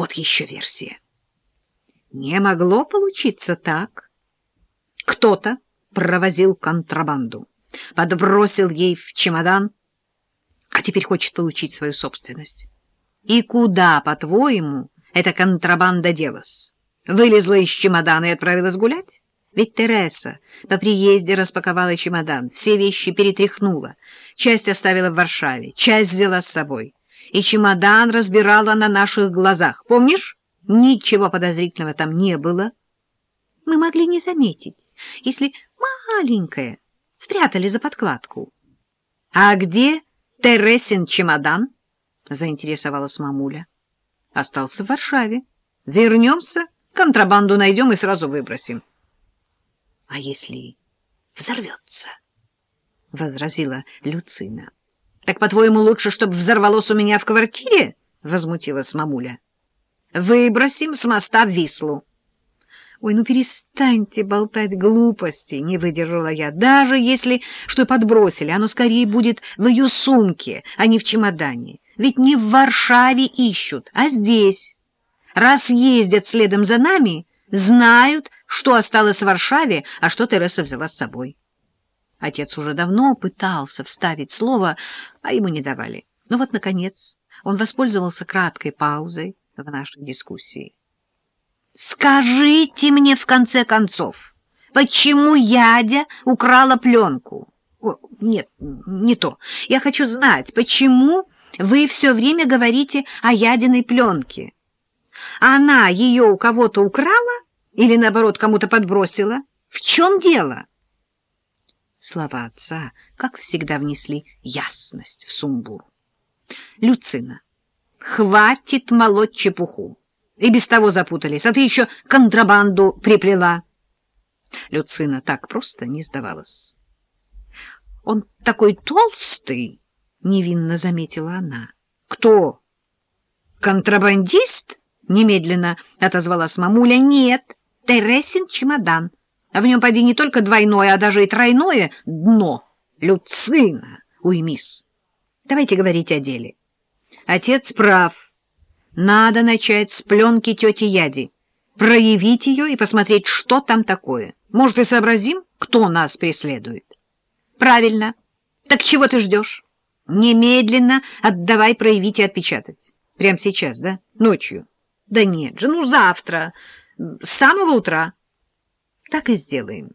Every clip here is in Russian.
Вот еще версия. Не могло получиться так. Кто-то провозил контрабанду, подбросил ей в чемодан, а теперь хочет получить свою собственность. И куда, по-твоему, эта контрабанда делась? Вылезла из чемодана и отправилась гулять? Ведь Тереса по приезде распаковала чемодан, все вещи перетряхнула, часть оставила в Варшаве, часть взяла с собой. И чемодан разбирала на наших глазах. Помнишь? Ничего подозрительного там не было. Мы могли не заметить, если маленькое спрятали за подкладку. — А где Тересин чемодан? — заинтересовалась мамуля. — Остался в Варшаве. Вернемся, контрабанду найдем и сразу выбросим. — А если взорвется? — возразила Люцина. — Так, по-твоему, лучше, чтобы взорвалось у меня в квартире? — возмутилась мамуля. — Выбросим с моста в Вислу. — Ой, ну перестаньте болтать глупости, — не выдержала я. Даже если что подбросили, оно скорее будет в ее сумке, а не в чемодане. Ведь не в Варшаве ищут, а здесь. Раз ездят следом за нами, знают, что осталось в Варшаве, а что Тереса взяла с собой. Отец уже давно пытался вставить слово, а ему не давали. Но вот, наконец, он воспользовался краткой паузой в нашей дискуссии. Скажите мне, в конце концов, почему Ядя украла пленку? О, нет, не то. Я хочу знать, почему вы все время говорите о Ядиной пленке? Она ее у кого-то украла или, наоборот, кому-то подбросила? В чем дело? Слова отца, как всегда, внесли ясность в сумбур. Люцина, хватит молоть чепуху. И без того запутались, а ты еще контрабанду приплела. Люцина так просто не сдавалась. — Он такой толстый, — невинно заметила она. — Кто? — Контрабандист? — немедленно отозвалась мамуля. — Нет, Тересин чемодан. А в нем, поди, не только двойное, а даже и тройное дно. Люцина, уймись. Давайте говорить о деле. Отец прав. — надо начать с пленки тети Яди, проявить ее и посмотреть, что там такое. Может, и сообразим, кто нас преследует. Правильно. Так чего ты ждешь? Немедленно отдавай проявить и отпечатать. Прямо сейчас, да? Ночью. Да нет же, ну завтра, с самого утра. Так и сделаем.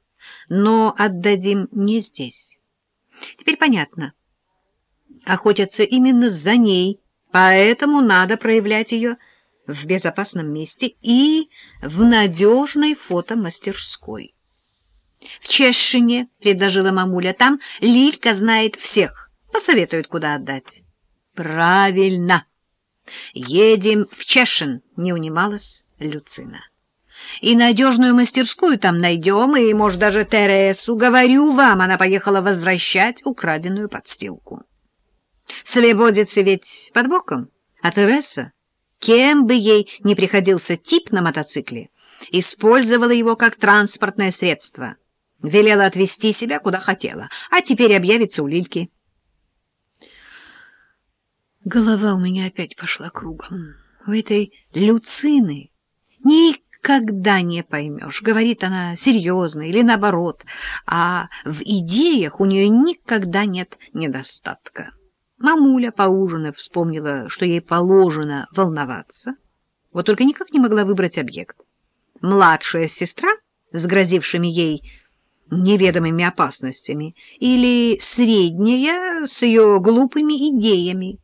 Но отдадим не здесь. Теперь понятно. Охотятся именно за ней, Поэтому надо проявлять ее в безопасном месте и в надежной фотомастерской. — В Чешине, — предложила мамуля, — там Лилька знает всех, посоветует, куда отдать. — Правильно. Едем в Чешин, — не унималась Люцина. И надежную мастерскую там найдем, и, может, даже Тересу. Говорю вам, она поехала возвращать украденную подстилку. Свободится ведь под боком, а Тереса, кем бы ей ни приходился тип на мотоцикле, использовала его как транспортное средство, велела отвезти себя куда хотела, а теперь объявится у Лильки. Голова у меня опять пошла кругом. У этой Люцины никогда не поймешь, говорит она серьезно или наоборот, а в идеях у нее никогда нет недостатка. Мамуля, поужинав, вспомнила, что ей положено волноваться, вот только никак не могла выбрать объект. Младшая сестра с грозившими ей неведомыми опасностями или средняя с ее глупыми идеями.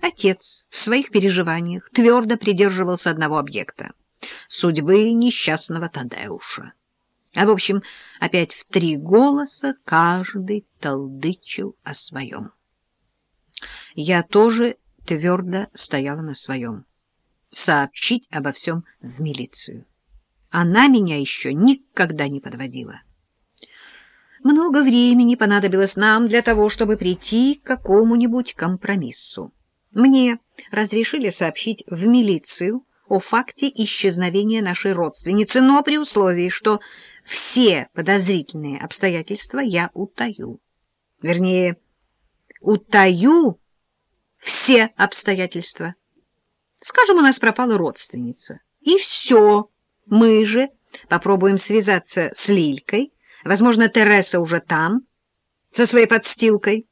Отец в своих переживаниях твердо придерживался одного объекта — судьбы несчастного Тадеуша. А, в общем, опять в три голоса каждый толдычил о своем. Я тоже твердо стояла на своем. Сообщить обо всем в милицию. Она меня еще никогда не подводила. Много времени понадобилось нам для того, чтобы прийти к какому-нибудь компромиссу. Мне разрешили сообщить в милицию о факте исчезновения нашей родственницы, но при условии, что все подозрительные обстоятельства я утаю. Вернее, утаю все обстоятельства. Скажем, у нас пропала родственница. И все. Мы же попробуем связаться с Лилькой. Возможно, Тереса уже там, со своей подстилкой.